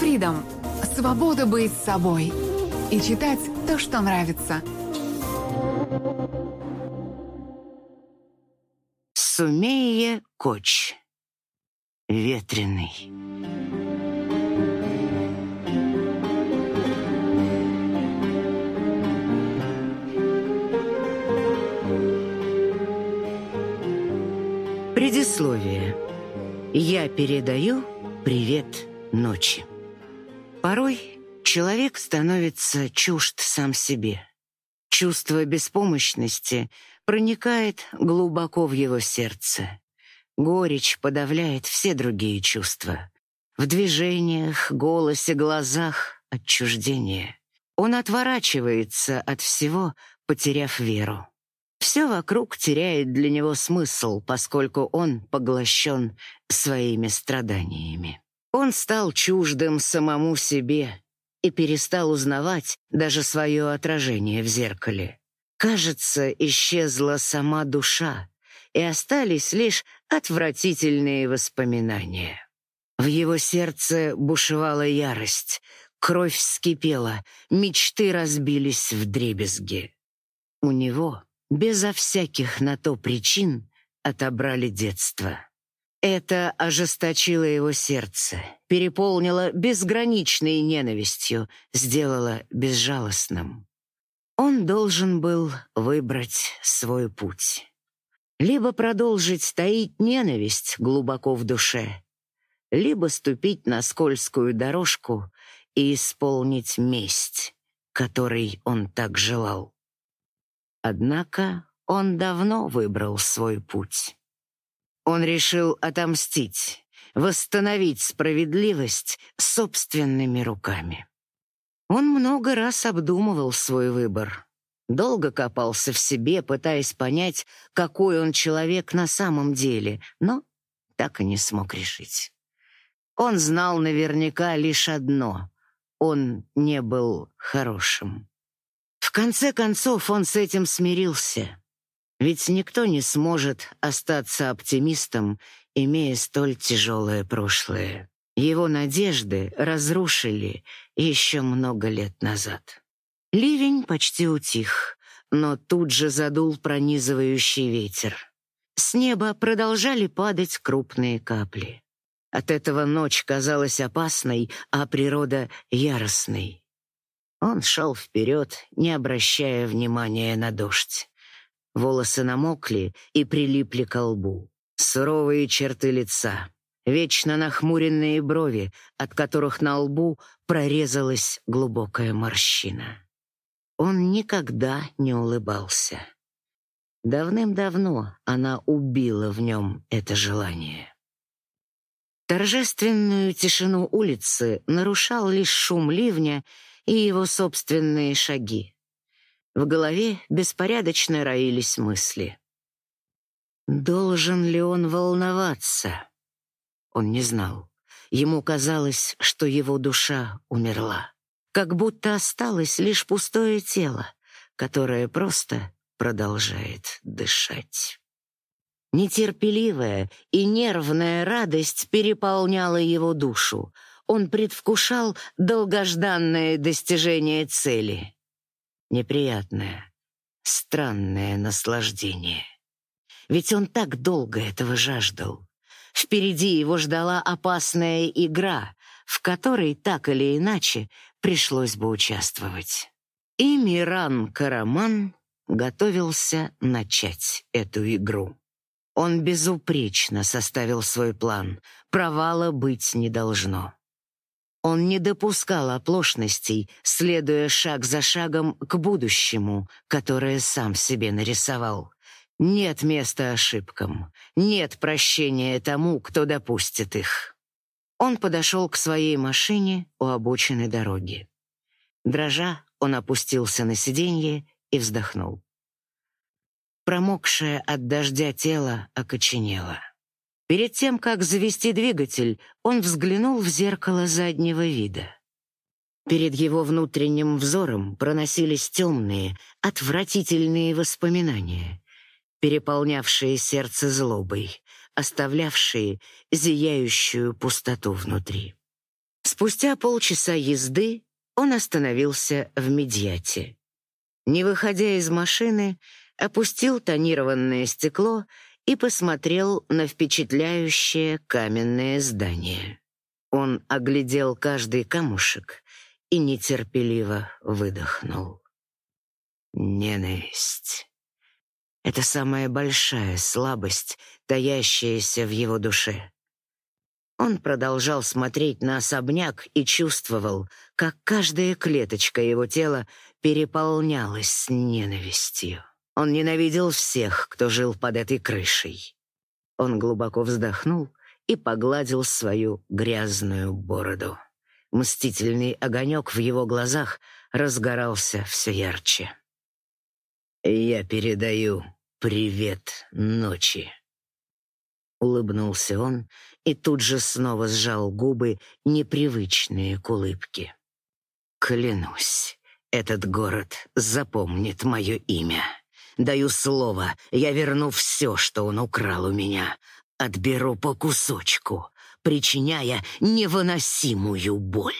Freedom – свобода быть собой и читать то, что нравится. Сумея Коч. Ветреный. Предисловие. Я передаю привет ночи. Порой человек становится чужд сам себе. Чувство беспомощности проникает глубоко в его сердце. Горечь подавляет все другие чувства. В движениях, голосе, глазах отчуждение. Он отворачивается от всего, потеряв веру. Все вокруг теряет для него смысл, поскольку он поглощен своими страданиями. Он стал чуждым самому себе и перестал узнавать даже свое отражение в зеркале. Кажется, исчезла сама душа, и остались лишь отвратительные воспоминания. В его сердце бушевала ярость, кровь вскипела, мечты разбились в дребезги. У него безо всяких на то причин отобрали детство. Это ожесточило его сердце, переполнило безграничной ненавистью, сделало безжалостным. Он должен был выбрать свой путь. Либо продолжить таить ненависть глубоко в душе, либо ступить на скользкую дорожку и исполнить месть, которой он так желал. Однако он давно выбрал свой путь. Он решил отомстить, восстановить справедливость собственными руками. Он много раз обдумывал свой выбор, долго копался в себе, пытаясь понять, какой он человек на самом деле, но так и не смог решить. Он знал наверняка лишь одно — он не был хорошим. В конце концов он с этим смирился. Ведь никто не сможет остаться оптимистом, имея столь тяжелое прошлое. Его надежды разрушили еще много лет назад. Ливень почти утих, но тут же задул пронизывающий ветер. С неба продолжали падать крупные капли. От этого ночь казалась опасной, а природа — яростной. Он шел вперед, не обращая внимания на дождь. Волосы намокли и прилипли к лбу. Суровые черты лица, вечно нахмуренные брови, от которых на лбу прорезалась глубокая морщина. Он никогда не улыбался. Давным-давно она убила в нем это желание. Торжественную тишину улицы нарушал лишь шум ливня и его собственные шаги. В голове беспорядочно роились мысли. Должен ли он волноваться? Он не знал. Ему казалось, что его душа умерла, как будто осталось лишь пустое тело, которое просто продолжает дышать. Нетерпеливая и нервная радость переполняла его душу. Он предвкушал долгожданное достижение цели. Неприятное, странное наслаждение. Ведь он так долго этого жаждал. Впереди его ждала опасная игра, в которой так или иначе пришлось бы участвовать. И Миран Караман готовился начать эту игру. Он безупречно составил свой план. Провала быть не должно. Он не допускал оплошностей, следуя шаг за шагом к будущему, которое сам себе нарисовал. Нет места ошибкам, нет прощения тому, кто допустит их. Он подошел к своей машине у обочины дороги. Дрожа, он опустился на сиденье и вздохнул. Промокшее от дождя тело окоченело. Перед тем, как завести двигатель, он взглянул в зеркало заднего вида. Перед его внутренним взором проносились темные, отвратительные воспоминания, переполнявшие сердце злобой, оставлявшие зияющую пустоту внутри. Спустя полчаса езды он остановился в Медьяте. Не выходя из машины, опустил тонированное стекло и посмотрел на впечатляющее каменное здание. Он оглядел каждый камушек и нетерпеливо выдохнул. Ненависть. Это самая большая слабость, таящаяся в его душе. Он продолжал смотреть на особняк и чувствовал, как каждая клеточка его тела переполнялась ненавистью. Он ненавидел всех, кто жил под этой крышей. Он глубоко вздохнул и погладил свою грязную бороду. Мстительный огонек в его глазах разгорался все ярче. «Я передаю привет ночи», — улыбнулся он и тут же снова сжал губы, непривычные к улыбке. «Клянусь, этот город запомнит мое имя. Даю слово, я верну все, что он украл у меня. Отберу по кусочку, причиняя невыносимую боль».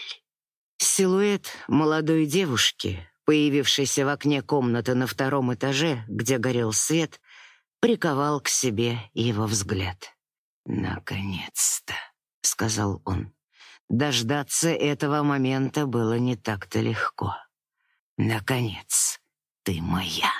Силуэт молодой девушки, появившейся в окне комнаты на втором этаже, где горел свет, приковал к себе его взгляд. «Наконец-то», — сказал он. Дождаться этого момента было не так-то легко. «Наконец, ты моя».